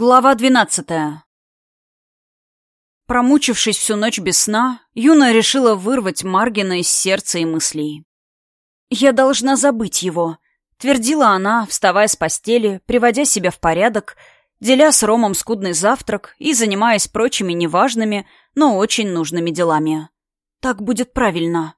Глава двенадцатая. Промучившись всю ночь без сна, Юна решила вырвать Маргина из сердца и мыслей. «Я должна забыть его», — твердила она, вставая с постели, приводя себя в порядок, деля с Ромом скудный завтрак и занимаясь прочими неважными, но очень нужными делами. «Так будет правильно».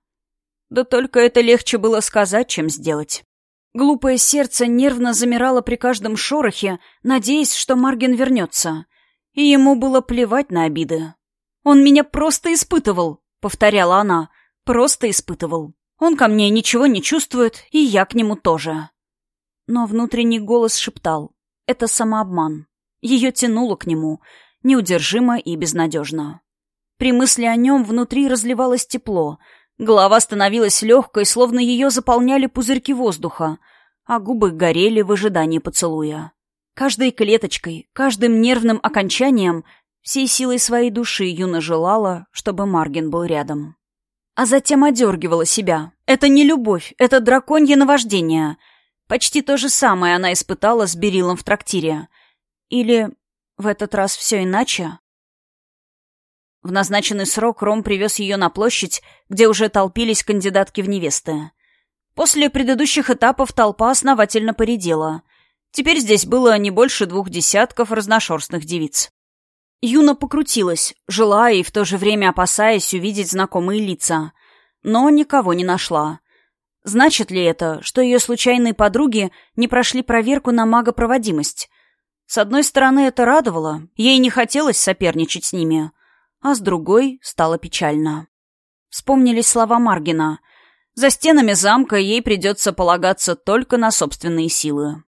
Да только это легче было сказать, чем сделать. Глупое сердце нервно замирало при каждом шорохе, надеясь, что Марген вернется. И ему было плевать на обиды. «Он меня просто испытывал», — повторяла она. «Просто испытывал. Он ко мне ничего не чувствует, и я к нему тоже». Но внутренний голос шептал. «Это самообман». Ее тянуло к нему, неудержимо и безнадежно. При мысли о нем внутри разливалось тепло — Голова становилась легкой, словно ее заполняли пузырьки воздуха, а губы горели в ожидании поцелуя. Каждой клеточкой, каждым нервным окончанием, всей силой своей души Юна желала, чтобы Марген был рядом. А затем одергивала себя. Это не любовь, это драконье наваждение. Почти то же самое она испытала с Берилом в трактире. Или в этот раз все иначе? В назначенный срок Ром привез ее на площадь, где уже толпились кандидатки в невесты. После предыдущих этапов толпа основательно поредела. Теперь здесь было не больше двух десятков разношерстных девиц. Юна покрутилась, желая и в то же время опасаясь увидеть знакомые лица, но никого не нашла. Значит ли это, что ее случайные подруги не прошли проверку на магопроводимость? С одной стороны, это радовало, ей не хотелось соперничать с ними — а с другой стало печально. Вспомнились слова Маргина. За стенами замка ей придется полагаться только на собственные силы.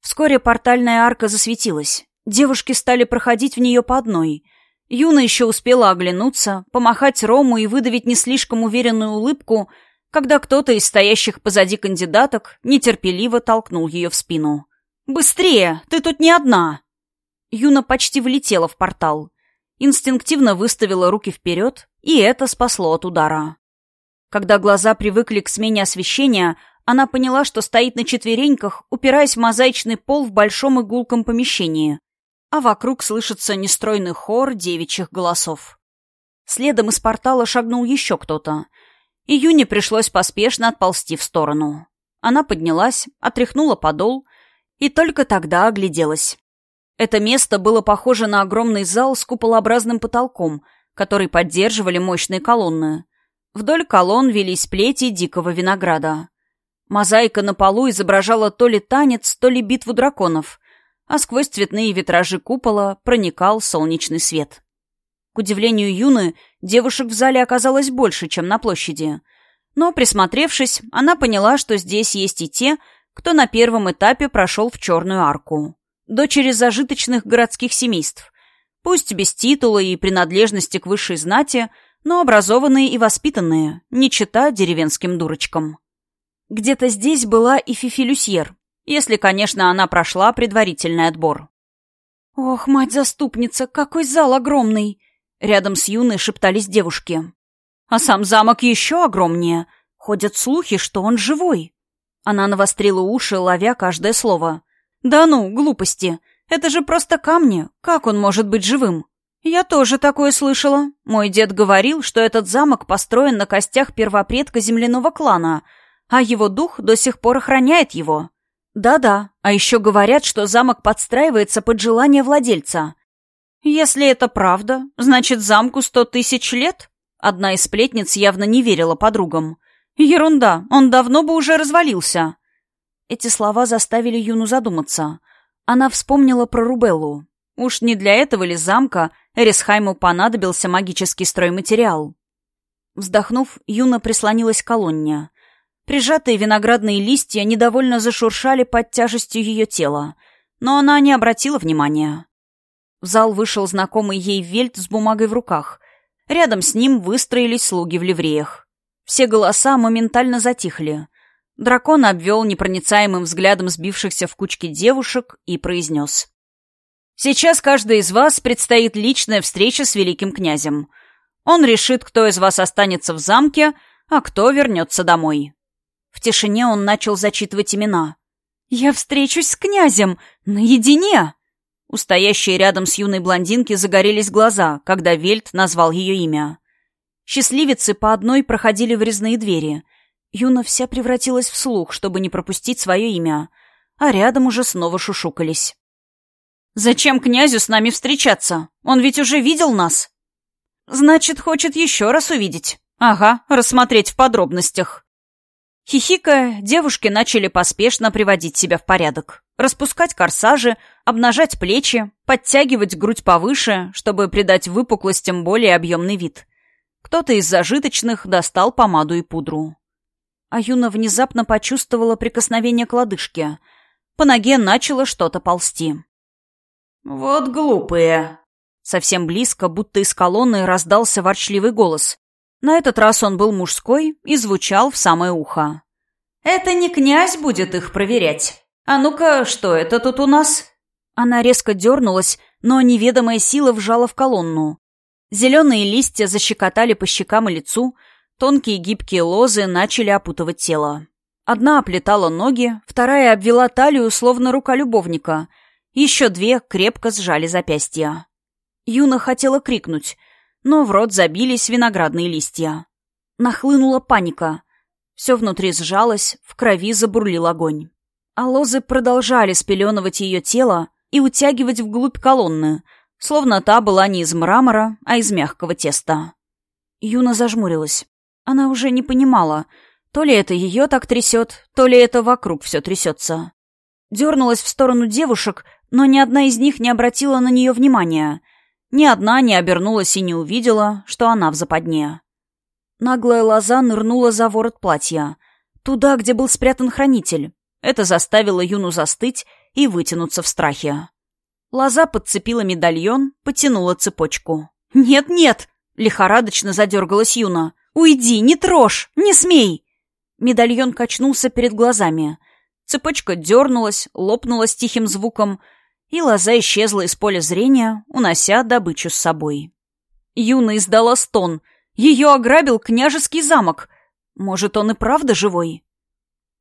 Вскоре портальная арка засветилась. Девушки стали проходить в нее по одной. Юна еще успела оглянуться, помахать Рому и выдавить не слишком уверенную улыбку, когда кто-то из стоящих позади кандидаток нетерпеливо толкнул ее в спину. «Быстрее! Ты тут не одна!» Юна почти влетела в портал инстинктивно выставила руки вперед, и это спасло от удара. Когда глаза привыкли к смене освещения, она поняла, что стоит на четвереньках, упираясь в мозаичный пол в большом игулком помещении, а вокруг слышится нестройный хор девичьих голосов. Следом из портала шагнул еще кто-то, и Юне пришлось поспешно отползти в сторону. Она поднялась, отряхнула подол и только тогда огляделась. Это место было похоже на огромный зал с куполообразным потолком, который поддерживали мощные колонны. Вдоль колонн велись плети дикого винограда. Мозаика на полу изображала то ли танец, то ли битву драконов, а сквозь цветные витражи купола проникал солнечный свет. К удивлению Юны, девушек в зале оказалось больше, чем на площади. Но, присмотревшись, она поняла, что здесь есть и те, кто на первом этапе прошел в черную арку дочери зажиточных городских семейств. Пусть без титула и принадлежности к высшей знати, но образованные и воспитанные, не чита деревенским дурочкам. Где-то здесь была и Фифи Люсьер, если, конечно, она прошла предварительный отбор. «Ох, мать-заступница, какой зал огромный!» Рядом с юной шептались девушки. «А сам замок еще огромнее. Ходят слухи, что он живой». Она навострила уши, ловя каждое слово. «Да ну, глупости. Это же просто камни. Как он может быть живым?» «Я тоже такое слышала. Мой дед говорил, что этот замок построен на костях первопредка земляного клана, а его дух до сих пор охраняет его. Да-да, а еще говорят, что замок подстраивается под желание владельца. Если это правда, значит, замку сто тысяч лет?» Одна из сплетниц явно не верила подругам. «Ерунда, он давно бы уже развалился». Эти слова заставили Юну задуматься. Она вспомнила про Рубеллу. Уж не для этого ли замка Эрисхайму понадобился магический стройматериал? Вздохнув, Юна прислонилась к колонне. Прижатые виноградные листья недовольно зашуршали под тяжестью ее тела, но она не обратила внимания. В зал вышел знакомый ей Вельт с бумагой в руках. Рядом с ним выстроились слуги в ливреях. Все голоса моментально затихли. Дракон обвел непроницаемым взглядом сбившихся в кучки девушек и произнес. «Сейчас каждой из вас предстоит личная встреча с великим князем. Он решит, кто из вас останется в замке, а кто вернется домой». В тишине он начал зачитывать имена. «Я встречусь с князем! Наедине!» У рядом с юной блондинки загорелись глаза, когда Вельт назвал ее имя. Счастливицы по одной проходили в резные двери. Юна вся превратилась в слух, чтобы не пропустить свое имя, а рядом уже снова шушукались. «Зачем князю с нами встречаться? Он ведь уже видел нас!» «Значит, хочет еще раз увидеть. Ага, рассмотреть в подробностях». Хихикая, девушки начали поспешно приводить себя в порядок. Распускать корсажи, обнажать плечи, подтягивать грудь повыше, чтобы придать выпуклостям более объемный вид. Кто-то из зажиточных достал помаду и пудру. А Юна внезапно почувствовала прикосновение к лодыжке. По ноге начало что-то ползти. «Вот глупые!» Совсем близко, будто из колонны, раздался ворчливый голос. На этот раз он был мужской и звучал в самое ухо. «Это не князь будет их проверять. А ну-ка, что это тут у нас?» Она резко дернулась, но неведомая сила вжала в колонну. Зеленые листья защекотали по щекам и лицу, тонкие гибкие лозы начали опутывать тело. Одна оплетала ноги, вторая обвела талию, словно рука любовника. Еще две крепко сжали запястья. Юна хотела крикнуть, но в рот забились виноградные листья. Нахлынула паника. Все внутри сжалось, в крови забурлил огонь. А лозы продолжали спеленывать ее тело и утягивать вглубь колонны — словно та была не из мрамора, а из мягкого теста. Юна зажмурилась. Она уже не понимала, то ли это ее так трясет, то ли это вокруг все трясется. Дернулась в сторону девушек, но ни одна из них не обратила на нее внимания. Ни одна не обернулась и не увидела, что она в западне. Наглая лоза нырнула за ворот платья. Туда, где был спрятан хранитель. Это заставило Юну застыть и вытянуться в страхе. Лоза подцепила медальон, потянула цепочку. «Нет-нет!» — лихорадочно задергалась Юна. «Уйди, не трожь! Не смей!» Медальон качнулся перед глазами. Цепочка дернулась, лопнула с тихим звуком, и лоза исчезла из поля зрения, унося добычу с собой. Юна издала стон. Ее ограбил княжеский замок. Может, он и правда живой?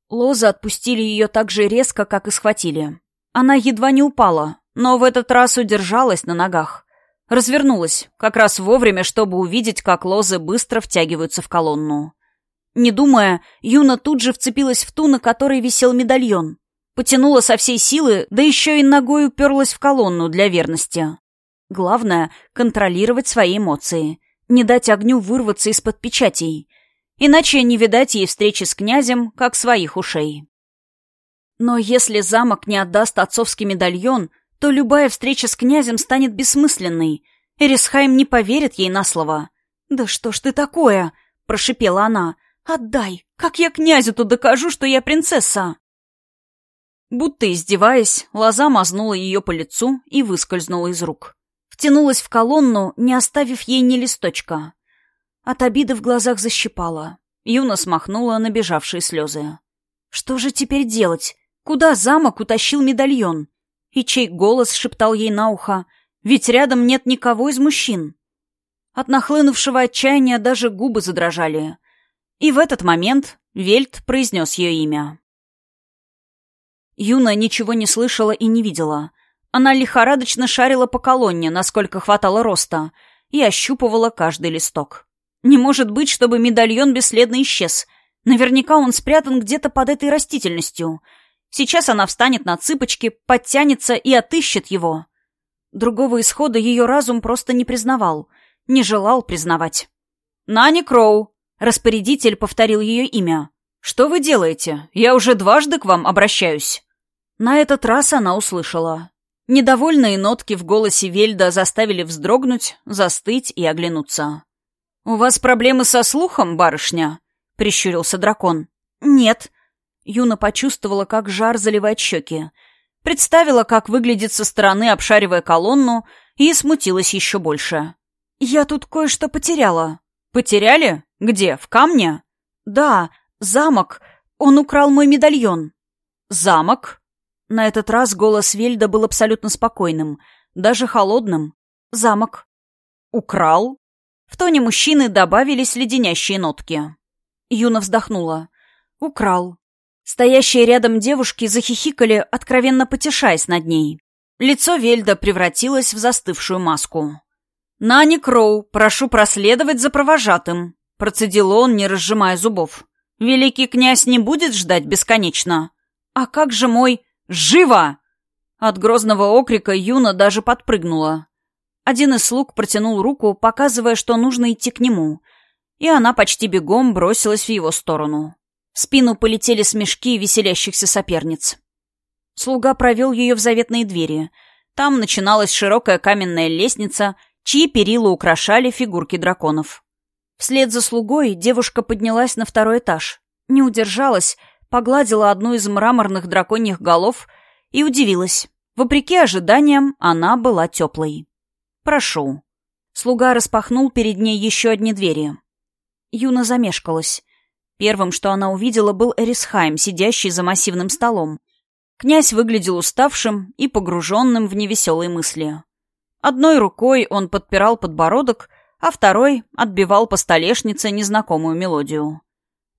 Лозы отпустили ее так же резко, как и схватили. Она едва не упала, но в этот раз удержалась на ногах. Развернулась, как раз вовремя, чтобы увидеть, как лозы быстро втягиваются в колонну. Не думая, Юна тут же вцепилась в ту, на которой висел медальон. Потянула со всей силы, да еще и ногой уперлась в колонну для верности. Главное — контролировать свои эмоции. Не дать огню вырваться из-под печатей. Иначе не видать ей встречи с князем, как своих ушей. Но если замок не отдаст отцовский медальон, то любая встреча с князем станет бессмысленной. Эрисхайм не поверит ей на слово. «Да что ж ты такое?» — прошипела она. «Отдай! Как я князю-то докажу, что я принцесса?» Будто издеваясь, лоза мазнула ее по лицу и выскользнула из рук. Втянулась в колонну, не оставив ей ни листочка. От обиды в глазах защипала. Юна смахнула набежавшие слезы. «Что же теперь делать? Куда замок утащил медальон? И чей голос шептал ей на ухо, ведь рядом нет никого из мужчин. От нахлынувшего отчаяния даже губы задрожали. И в этот момент Вельт произнес ее имя. Юна ничего не слышала и не видела. Она лихорадочно шарила по колонне, насколько хватало роста, и ощупывала каждый листок. Не может быть, чтобы медальон бесследно исчез. Наверняка он спрятан где-то под этой растительностью — Сейчас она встанет на цыпочки, подтянется и отыщет его. Другого исхода ее разум просто не признавал, не желал признавать. «Нани Кроу!» — распорядитель повторил ее имя. «Что вы делаете? Я уже дважды к вам обращаюсь». На этот раз она услышала. Недовольные нотки в голосе Вельда заставили вздрогнуть, застыть и оглянуться. «У вас проблемы со слухом, барышня?» — прищурился дракон. «Нет», Юна почувствовала, как жар заливает щеки. Представила, как выглядит со стороны, обшаривая колонну, и смутилась еще больше. «Я тут кое-что потеряла». «Потеряли? Где? В камне?» «Да, замок. Он украл мой медальон». «Замок?» На этот раз голос Вельда был абсолютно спокойным, даже холодным. «Замок». «Украл?» В тоне мужчины добавились леденящие нотки. Юна вздохнула. «Украл. Стоящие рядом девушки захихикали, откровенно потешаясь над ней. Лицо Вельда превратилось в застывшую маску. «Нани Кроу, прошу проследовать за провожатым», — процедил он, не разжимая зубов. «Великий князь не будет ждать бесконечно. А как же мой... Живо!» От грозного окрика Юна даже подпрыгнула. Один из слуг протянул руку, показывая, что нужно идти к нему, и она почти бегом бросилась в его сторону. В спину полетели смешки веселящихся соперниц. Слуга провел ее в заветные двери. Там начиналась широкая каменная лестница, чьи перила украшали фигурки драконов. Вслед за слугой девушка поднялась на второй этаж. Не удержалась, погладила одну из мраморных драконьих голов и удивилась. Вопреки ожиданиям, она была теплой. «Прошу». Слуга распахнул перед ней еще одни двери. Юна замешкалась. Первым, что она увидела, был Эрисхайм, сидящий за массивным столом. Князь выглядел уставшим и погруженным в невеселые мысли. Одной рукой он подпирал подбородок, а второй отбивал по столешнице незнакомую мелодию.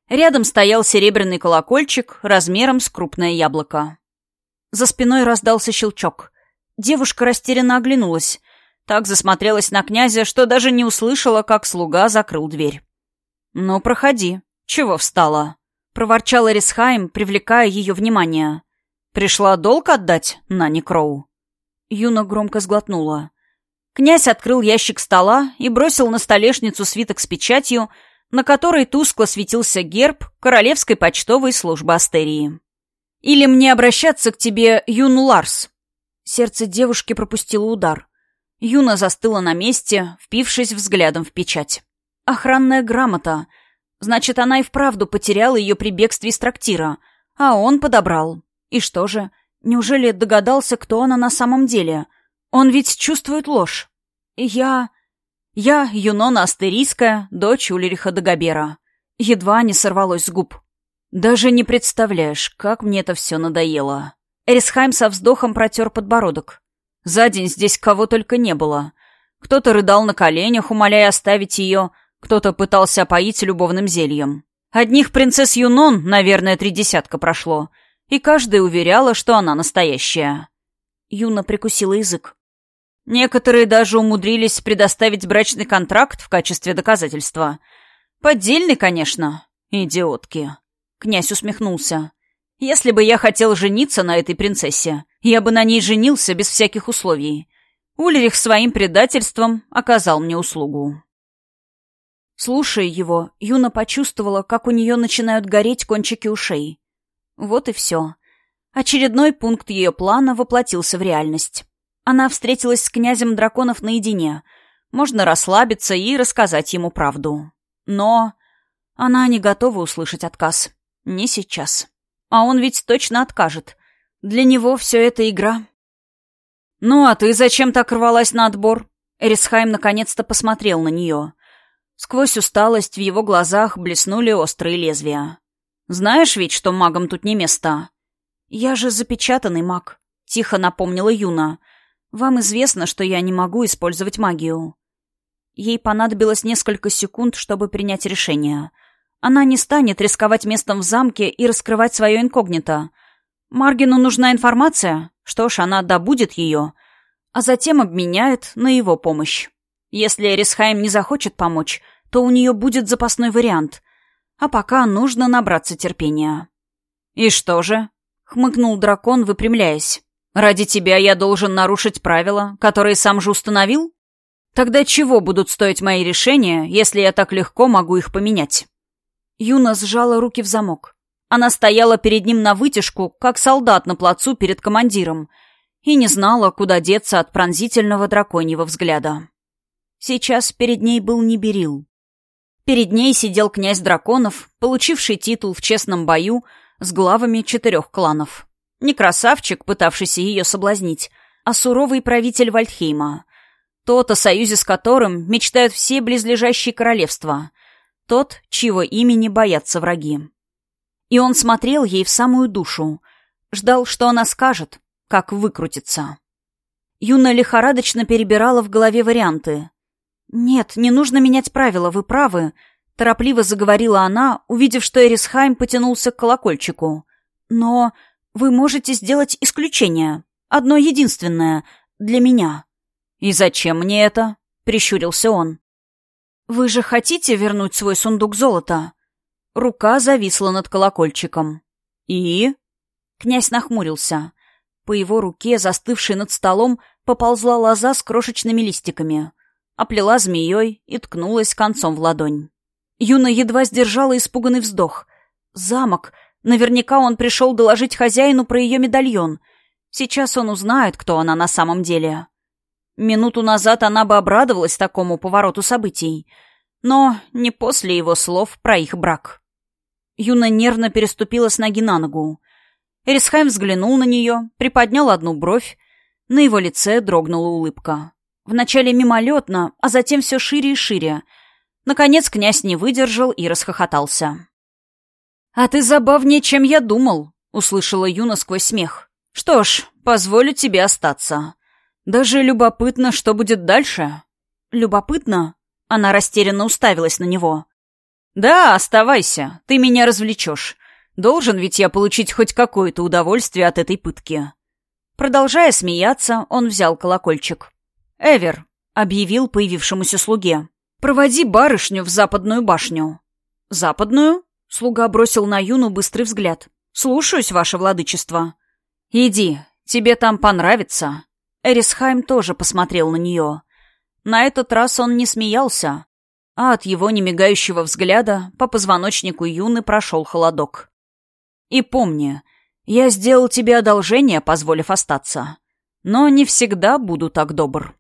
Рядом стоял серебряный колокольчик размером с крупное яблоко. За спиной раздался щелчок. Девушка растерянно оглянулась. Так засмотрелась на князя, что даже не услышала, как слуга закрыл дверь. «Ну, проходи. Чего встала?» — проворчал Эрисхайм, привлекая ее внимание. «Пришла долг отдать, Нани Кроу?» Юна громко сглотнула. Князь открыл ящик стола и бросил на столешницу свиток с печатью, на которой тускло светился герб Королевской почтовой службы Астерии. «Или мне обращаться к тебе, Юн Ларс?» Сердце девушки пропустило удар. Юна застыла на месте, впившись взглядом в печать. «Охранная грамота. Значит, она и вправду потеряла ее при бегстве из трактира, а он подобрал. И что же, неужели догадался, кто она на самом деле? Он ведь чувствует ложь. Я... Я Юнона Астерийская, дочь Ульриха Дагобера. Едва не сорвалось с губ. Даже не представляешь, как мне это все надоело. Эрисхайм со вздохом протер подбородок. За день здесь кого только не было. Кто-то рыдал на коленях, умоляя оставить ее, кто-то пытался опоить любовным зельем. Одних принцесс Юнон, наверное, три десятка прошло — и каждая уверяла, что она настоящая. Юна прикусила язык. Некоторые даже умудрились предоставить брачный контракт в качестве доказательства. Поддельный, конечно. Идиотки. Князь усмехнулся. Если бы я хотел жениться на этой принцессе, я бы на ней женился без всяких условий. Ульрих своим предательством оказал мне услугу. Слушая его, Юна почувствовала, как у нее начинают гореть кончики ушей. Вот и все. Очередной пункт ее плана воплотился в реальность. Она встретилась с князем драконов наедине. Можно расслабиться и рассказать ему правду. Но она не готова услышать отказ. Не сейчас. А он ведь точно откажет. Для него все это игра. «Ну, а ты зачем так рвалась на отбор?» Эрисхайм наконец-то посмотрел на нее. Сквозь усталость в его глазах блеснули острые лезвия. Знаешь ведь, что магам тут не место?» «Я же запечатанный маг», — тихо напомнила Юна. «Вам известно, что я не могу использовать магию». Ей понадобилось несколько секунд, чтобы принять решение. Она не станет рисковать местом в замке и раскрывать свое инкогнито. Маргину нужна информация, что ж, она добудет ее, а затем обменяет на его помощь. Если Эрисхайм не захочет помочь, то у нее будет запасной вариант — а пока нужно набраться терпения. «И что же?» — хмыкнул дракон, выпрямляясь. «Ради тебя я должен нарушить правила, которые сам же установил? Тогда чего будут стоить мои решения, если я так легко могу их поменять?» Юна сжала руки в замок. Она стояла перед ним на вытяжку, как солдат на плацу перед командиром, и не знала, куда деться от пронзительного драконьего взгляда. Сейчас перед ней был не Перед ней сидел князь драконов, получивший титул в честном бою с главами четырех кланов. Не красавчик, пытавшийся ее соблазнить, а суровый правитель Вальдхейма. Тот, о союзе с которым мечтают все близлежащие королевства. Тот, чьего имени боятся враги. И он смотрел ей в самую душу, ждал, что она скажет, как выкрутиться. Юна лихорадочно перебирала в голове варианты. «Нет, не нужно менять правила, вы правы», — торопливо заговорила она, увидев, что Эрисхайм потянулся к колокольчику. «Но вы можете сделать исключение. Одно единственное. Для меня. «И зачем мне это?» — прищурился он. «Вы же хотите вернуть свой сундук золота?» Рука зависла над колокольчиком. «И?» Князь нахмурился. По его руке, застывшей над столом, поползла лоза с крошечными листиками. Оплела змеей и ткнулась концом в ладонь. Юна едва сдержала испуганный вздох. «Замок! Наверняка он пришел доложить хозяину про ее медальон. Сейчас он узнает, кто она на самом деле». Минуту назад она бы обрадовалась такому повороту событий, но не после его слов про их брак. Юна нервно переступила с ноги на ногу. Эрисхайм взглянул на нее, приподнял одну бровь. На его лице дрогнула улыбка. Вначале мимолетно, а затем все шире и шире. Наконец князь не выдержал и расхохотался. «А ты забавнее, чем я думал», — услышала Юна сквозь смех. «Что ж, позволю тебе остаться. Даже любопытно, что будет дальше». «Любопытно?» Она растерянно уставилась на него. «Да, оставайся, ты меня развлечешь. Должен ведь я получить хоть какое-то удовольствие от этой пытки». Продолжая смеяться, он взял колокольчик. «Эвер», — объявил появившемуся слуге, — «проводи барышню в западную башню». «Западную?» — слуга бросил на Юну быстрый взгляд. «Слушаюсь, ваше владычество». «Иди, тебе там понравится». Эрисхайм тоже посмотрел на нее. На этот раз он не смеялся, а от его немигающего взгляда по позвоночнику Юны прошел холодок. «И помни, я сделал тебе одолжение, позволив остаться, но не всегда буду так добр».